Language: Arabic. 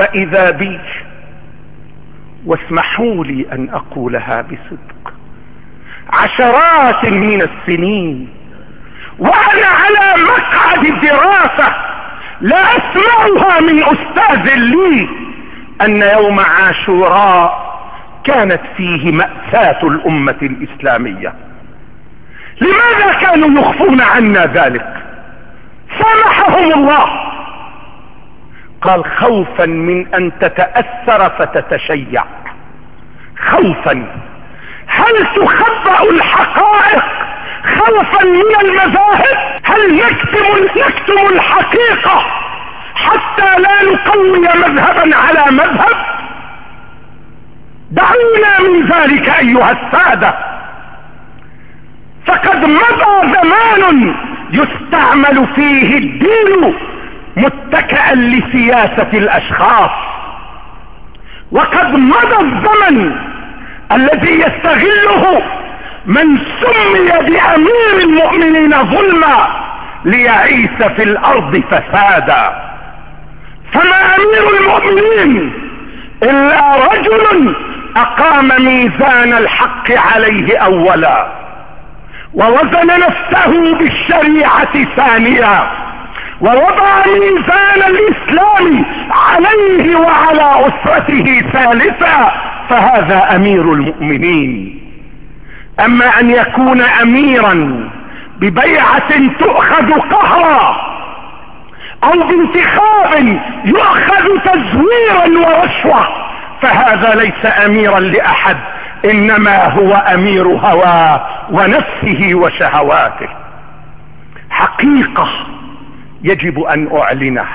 فإذا بي واسمحوا لي أن أقولها بصدق. عشرات من السنين وأنا على مقعد دراسة لا أسمعها من أستاذ لي أن يوم عاشوراء كانت فيه مأساة الأمة الإسلامية. لماذا كانوا يخفون عنا ذلك؟ سامحهم الله. قال خوفا من أن تتأثر فتتشيع. خوفا. هل تخبأ الحقائق خوفا من المذاهب؟ هل نكتم, نكتم الحقيقة حتى لا نقوي مذهبا على مذهب؟ دعونا من ذلك أيها السادة. فقد مضى زمان يستعمل فيه الدين متكئا لسياسة الأشخاص. وقد مضى الزمن الذي يستغله من سمي بأمير المؤمنين ظلما ليعيش في الأرض فسادا. فما أمير المؤمنين إلا رجل أقام ميزان الحق عليه أولا ووزن نفسه بالشريعة ثانيا ووضع ميزان الاسلام عليه وعلى أسرته ثالثا فهذا أمير المؤمنين. أما أن يكون اميرا ببيعة تؤخذ قهرا أو بانتخاب يؤخذ تزويرا ورشوة فهذا ليس اميرا لأحد إنما هو أمير هواه ونفسه وشهواته. حقيقة يجب أن أعلنها.